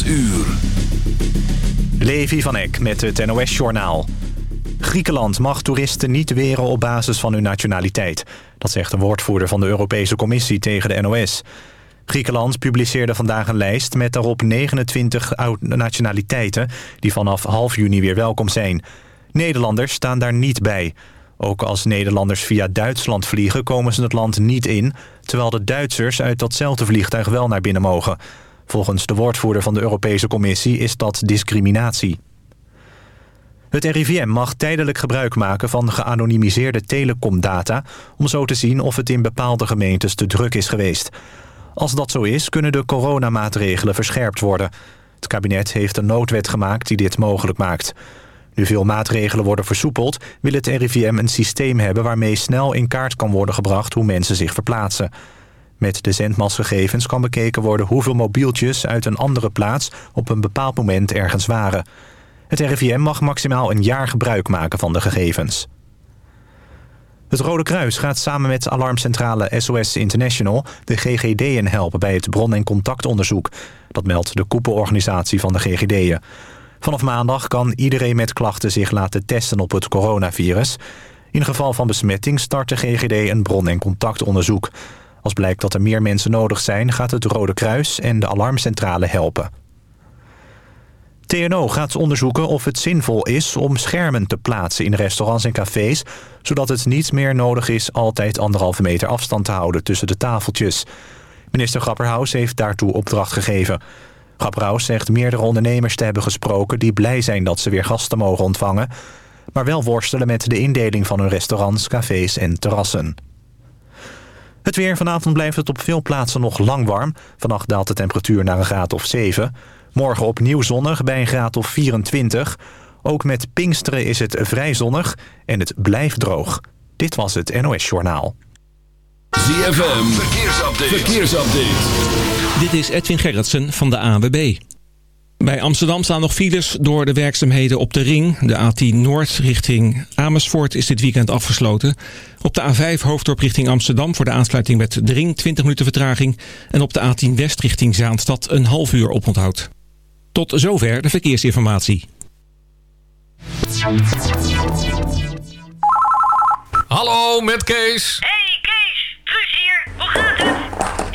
8 uur. Levi van Eck met het NOS-journaal. Griekenland mag toeristen niet weren op basis van hun nationaliteit. Dat zegt een woordvoerder van de Europese Commissie tegen de NOS. Griekenland publiceerde vandaag een lijst met daarop 29 nationaliteiten... die vanaf half juni weer welkom zijn. Nederlanders staan daar niet bij. Ook als Nederlanders via Duitsland vliegen komen ze het land niet in... terwijl de Duitsers uit datzelfde vliegtuig wel naar binnen mogen... Volgens de woordvoerder van de Europese Commissie is dat discriminatie. Het RIVM mag tijdelijk gebruik maken van geanonimiseerde telecomdata... om zo te zien of het in bepaalde gemeentes te druk is geweest. Als dat zo is, kunnen de coronamaatregelen verscherpt worden. Het kabinet heeft een noodwet gemaakt die dit mogelijk maakt. Nu veel maatregelen worden versoepeld... wil het RIVM een systeem hebben waarmee snel in kaart kan worden gebracht... hoe mensen zich verplaatsen. Met de zendmasgegevens kan bekeken worden hoeveel mobieltjes uit een andere plaats op een bepaald moment ergens waren. Het RIVM mag maximaal een jaar gebruik maken van de gegevens. Het Rode Kruis gaat samen met alarmcentrale SOS International de GGD'en helpen bij het bron- en contactonderzoek. Dat meldt de koepelorganisatie van de GGD'en. Vanaf maandag kan iedereen met klachten zich laten testen op het coronavirus. In geval van besmetting start de GGD een bron- en contactonderzoek. Als blijkt dat er meer mensen nodig zijn... gaat het Rode Kruis en de alarmcentrale helpen. TNO gaat onderzoeken of het zinvol is om schermen te plaatsen in restaurants en cafés... zodat het niet meer nodig is altijd anderhalve meter afstand te houden tussen de tafeltjes. Minister Grapperhaus heeft daartoe opdracht gegeven. Grapperhaus zegt meerdere ondernemers te hebben gesproken... die blij zijn dat ze weer gasten mogen ontvangen... maar wel worstelen met de indeling van hun restaurants, cafés en terrassen. Het weer. Vanavond blijft het op veel plaatsen nog lang warm. Vannacht daalt de temperatuur naar een graad of 7. Morgen opnieuw zonnig bij een graad of 24. Ook met Pinksteren is het vrij zonnig en het blijft droog. Dit was het NOS Journaal. ZFM. Verkeersupdate. Verkeersupdate. Dit is Edwin Gerritsen van de AWB. Bij Amsterdam staan nog files door de werkzaamheden op de ring. De A10 Noord richting Amersfoort is dit weekend afgesloten. Op de A5 Hoofddorp richting Amsterdam voor de aansluiting met de ring 20 minuten vertraging. En op de A10 West richting Zaanstad een half uur oponthoud. Tot zover de verkeersinformatie. Hallo, met Kees. Hey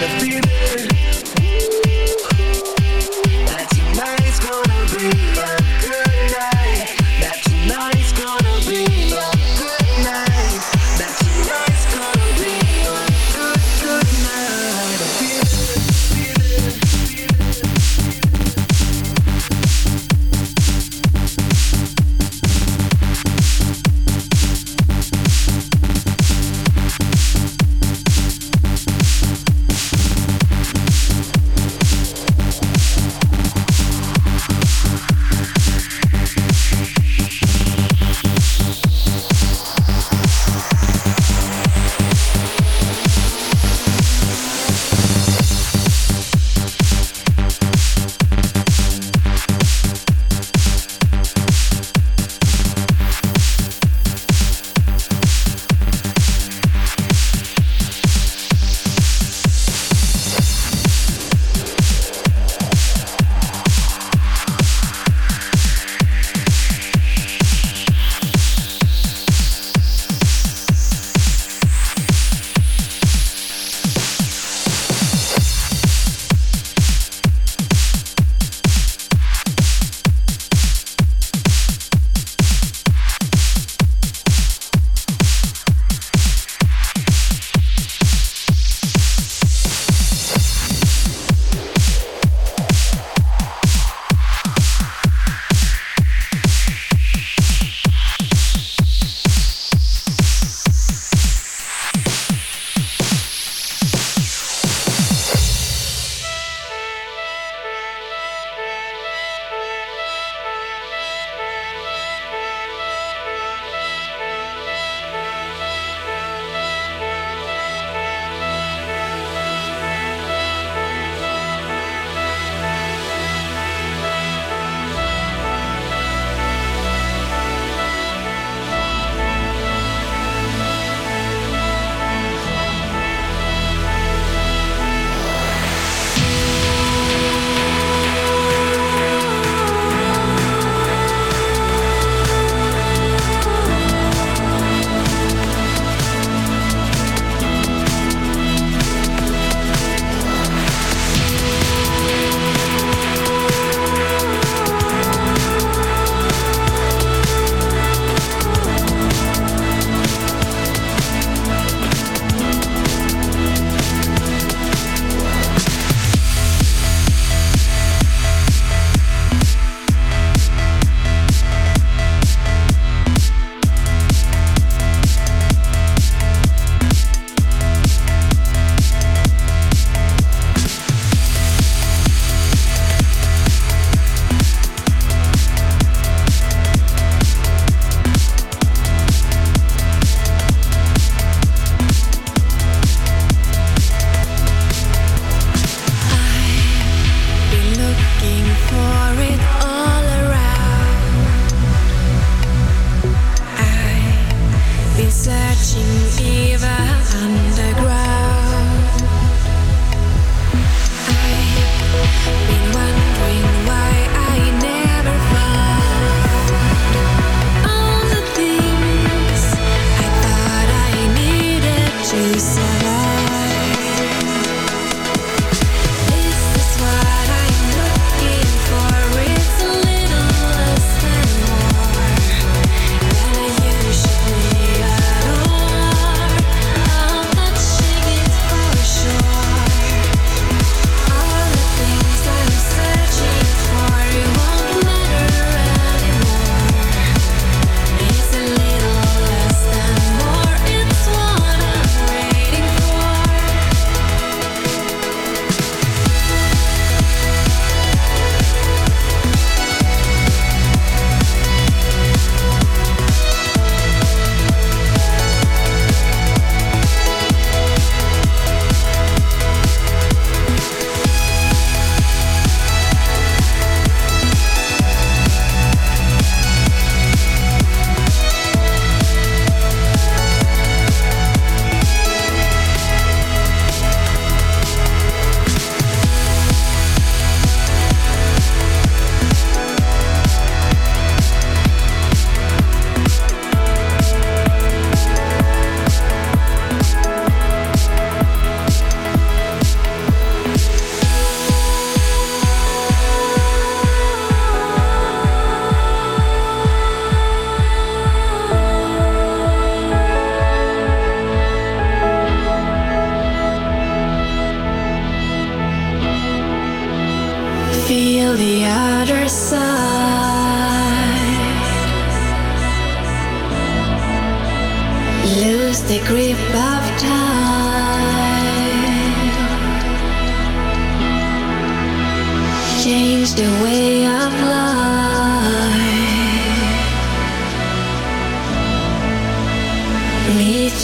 the feeling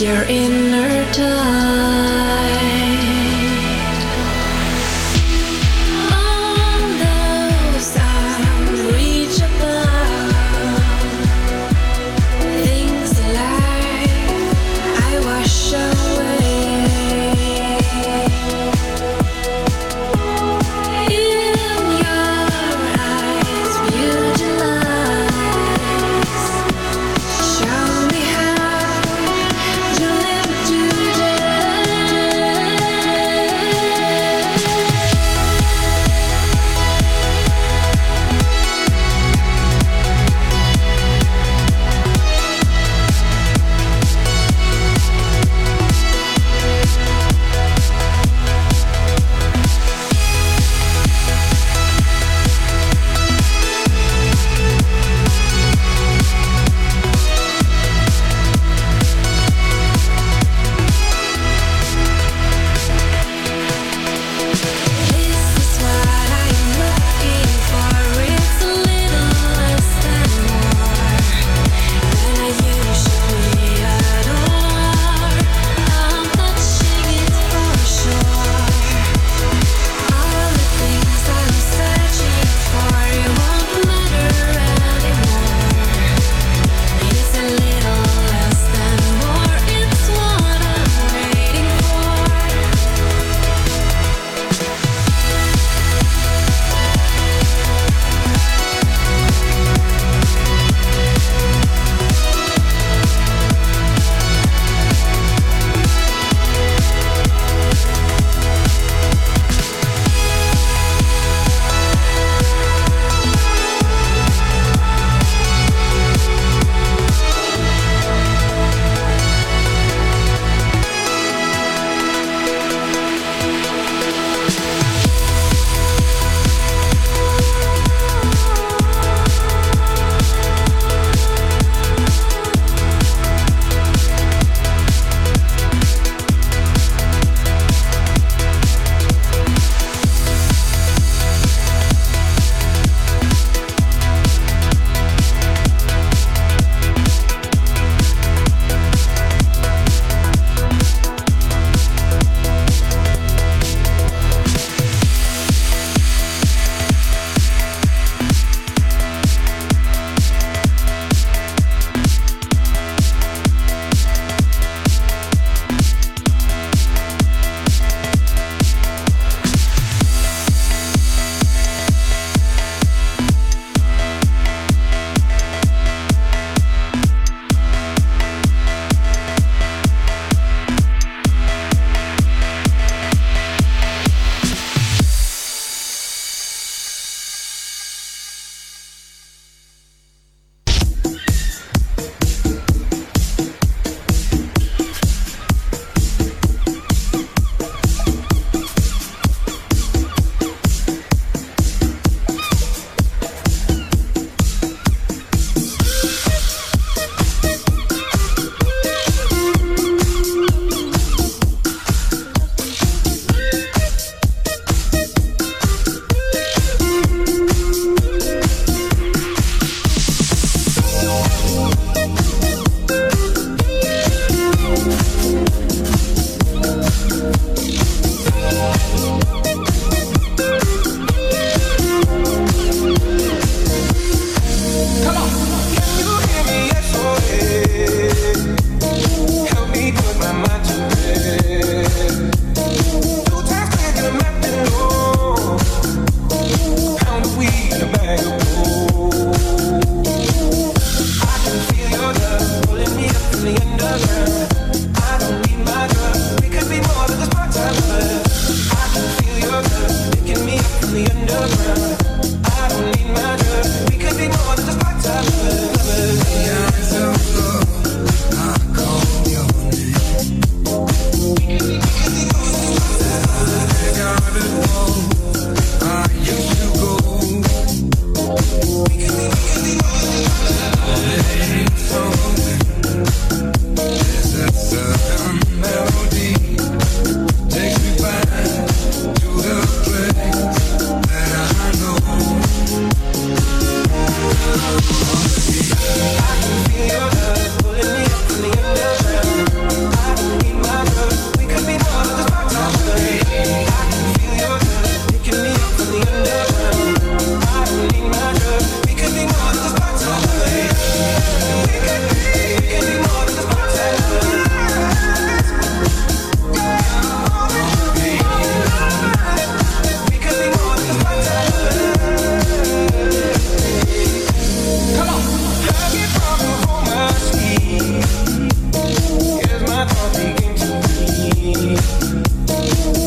your inner tide. you.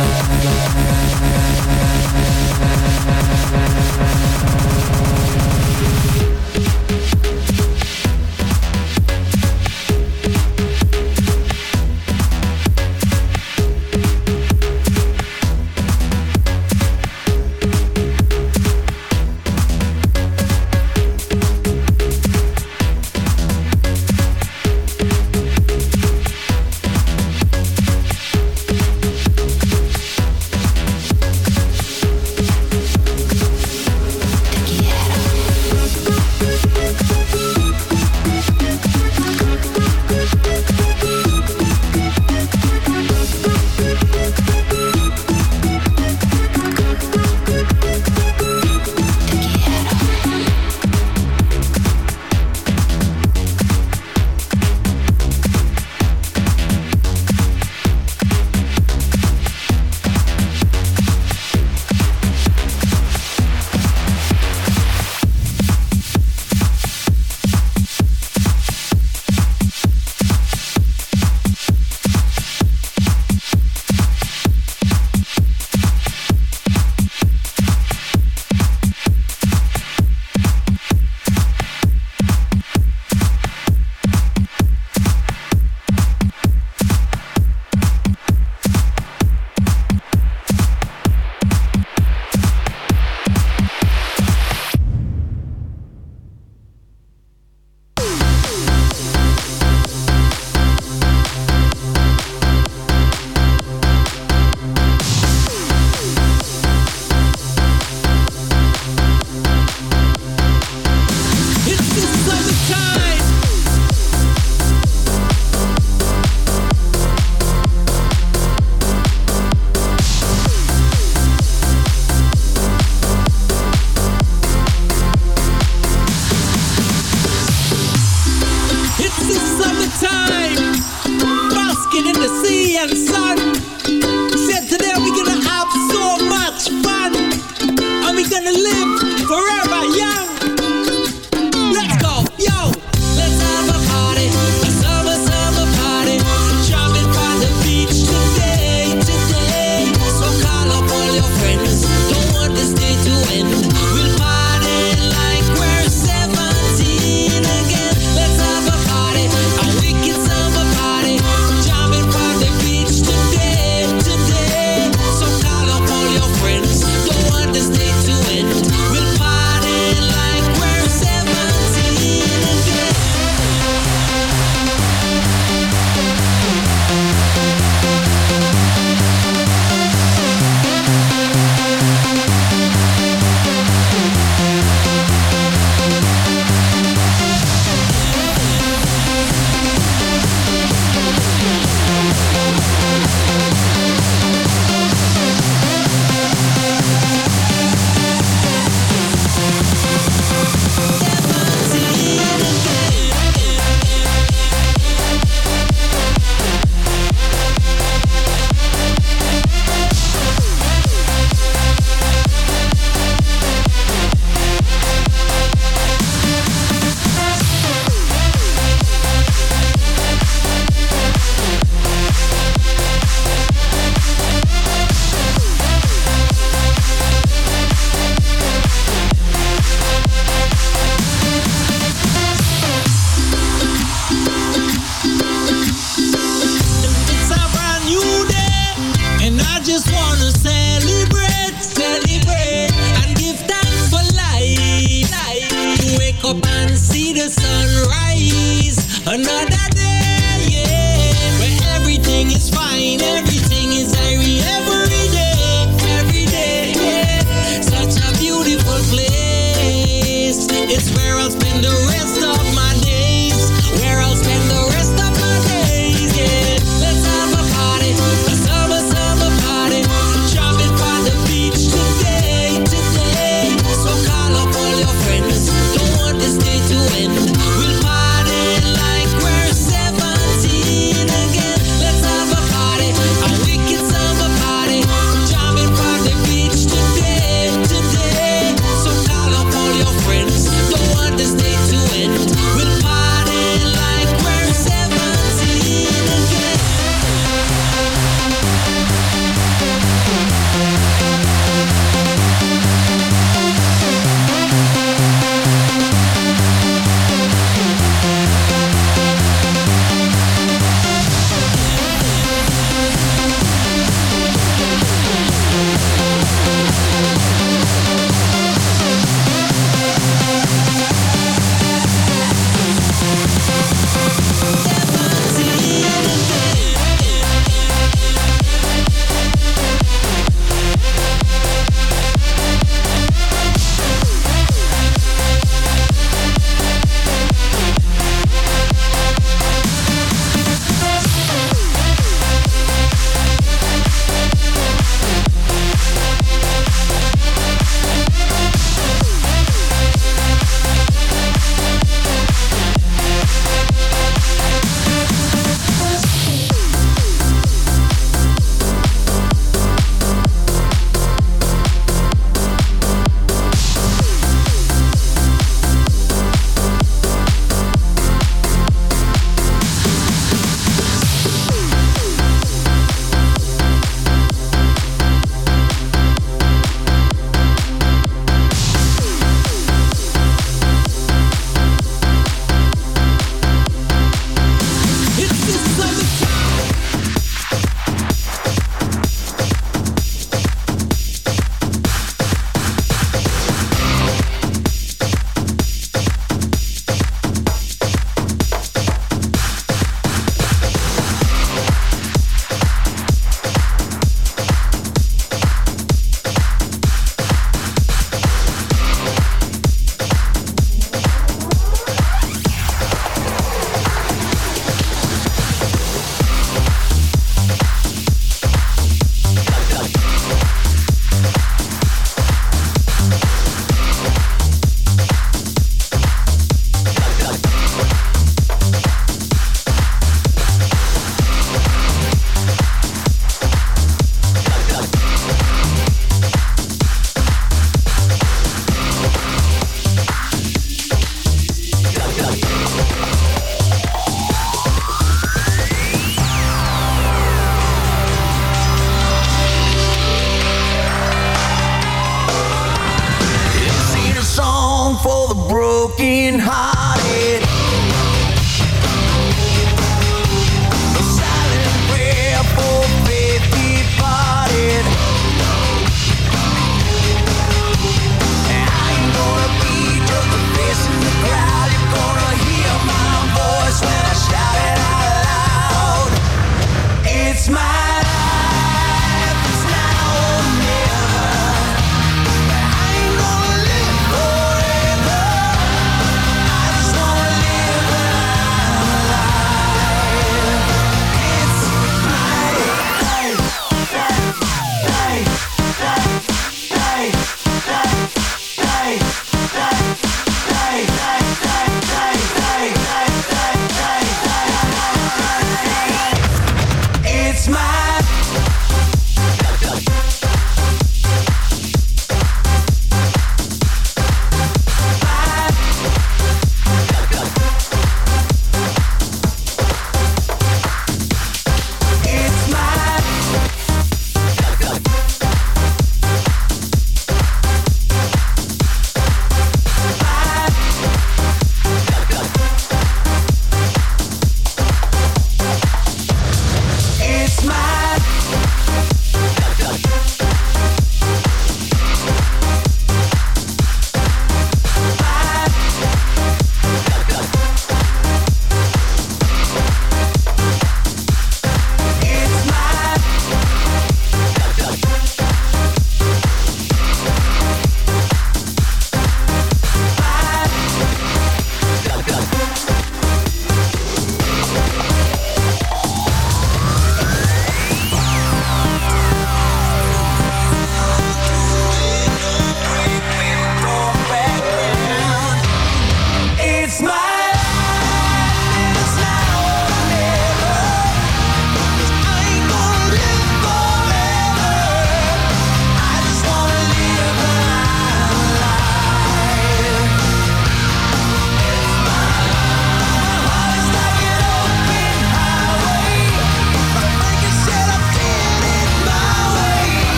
la la la la